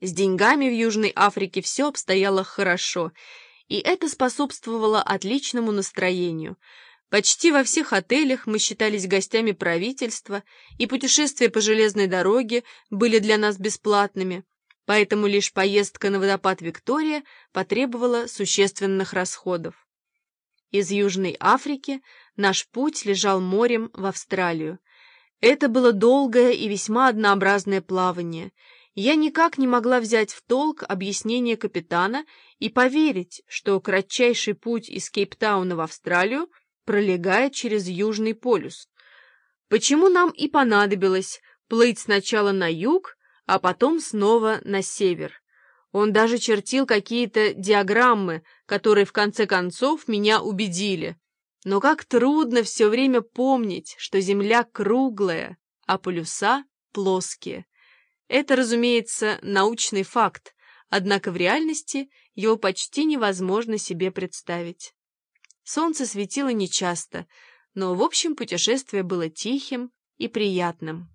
С деньгами в Южной Африке все обстояло хорошо, и это способствовало отличному настроению. Почти во всех отелях мы считались гостями правительства, и путешествия по железной дороге были для нас бесплатными, поэтому лишь поездка на водопад Виктория потребовала существенных расходов. Из Южной Африки наш путь лежал морем в Австралию. Это было долгое и весьма однообразное плавание. Я никак не могла взять в толк объяснение капитана и поверить, что кратчайший путь из Кейптауна в Австралию пролегает через Южный полюс. Почему нам и понадобилось плыть сначала на юг, а потом снова на север? Он даже чертил какие-то диаграммы, которые в конце концов меня убедили. Но как трудно все время помнить, что Земля круглая, а полюса плоские. Это, разумеется, научный факт, однако в реальности его почти невозможно себе представить. Солнце светило нечасто, но, в общем, путешествие было тихим и приятным.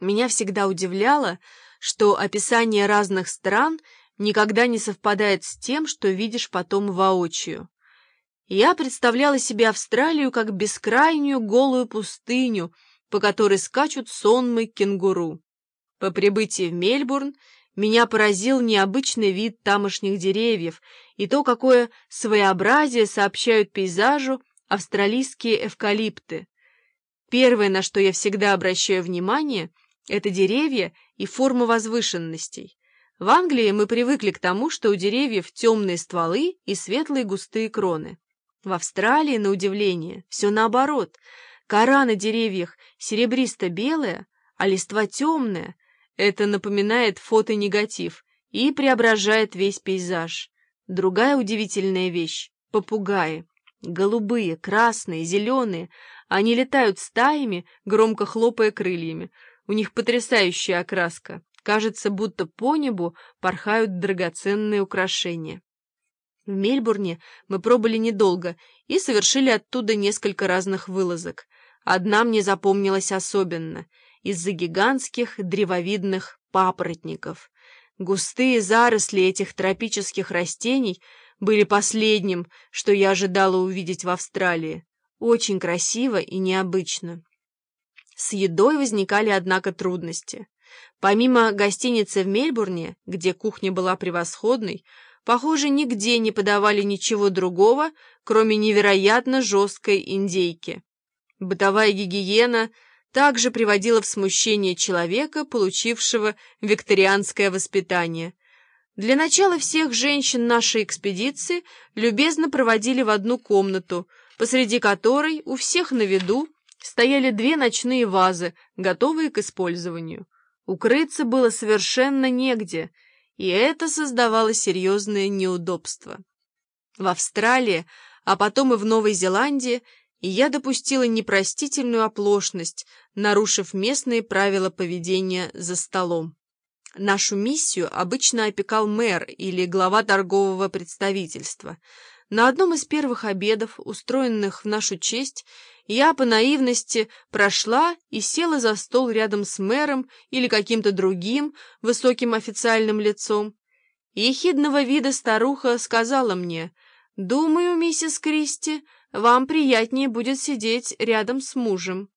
Меня всегда удивляло, что описание разных стран никогда не совпадает с тем, что видишь потом воочию. Я представляла себе Австралию как бескрайнюю голую пустыню, по которой скачут сонмы кенгуру. По прибытии в Мельбурн меня поразил необычный вид тамошних деревьев и то, какое своеобразие сообщают пейзажу австралийские эвкалипты. Первое, на что я всегда обращаю внимание, это деревья и форма возвышенностей. В Англии мы привыкли к тому, что у деревьев темные стволы и светлые густые кроны. В Австралии, на удивление, все наоборот. Кора на деревьях серебристо-белая, а листва темная. Это напоминает фотонегатив и преображает весь пейзаж. Другая удивительная вещь — попугаи. Голубые, красные, зеленые. Они летают стаями, громко хлопая крыльями. У них потрясающая окраска. Кажется, будто по небу порхают драгоценные украшения. В Мельбурне мы пробыли недолго и совершили оттуда несколько разных вылазок. Одна мне запомнилась особенно из-за гигантских древовидных папоротников. Густые заросли этих тропических растений были последним, что я ожидала увидеть в Австралии. Очень красиво и необычно. С едой возникали, однако, трудности. Помимо гостиницы в Мельбурне, где кухня была превосходной, Похоже, нигде не подавали ничего другого, кроме невероятно жесткой индейки. Бытовая гигиена также приводила в смущение человека, получившего викторианское воспитание. Для начала всех женщин нашей экспедиции любезно проводили в одну комнату, посреди которой у всех на виду стояли две ночные вазы, готовые к использованию. Укрыться было совершенно негде — и это создавало серьезные неудобства. В Австралии, а потом и в Новой Зеландии я допустила непростительную оплошность, нарушив местные правила поведения за столом. Нашу миссию обычно опекал мэр или глава торгового представительства. На одном из первых обедов, устроенных в нашу честь, я по наивности прошла и села за стол рядом с мэром или каким-то другим высоким официальным лицом. Ехидного вида старуха сказала мне, «Думаю, миссис Кристи, вам приятнее будет сидеть рядом с мужем».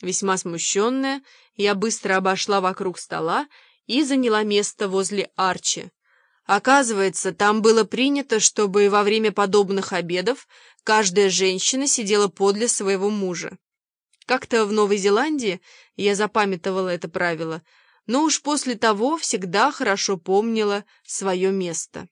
Весьма смущенная, я быстро обошла вокруг стола и заняла место возле Арчи. Оказывается, там было принято, чтобы во время подобных обедов каждая женщина сидела подле своего мужа. Как-то в Новой Зеландии я запамятовала это правило, но уж после того всегда хорошо помнила свое место.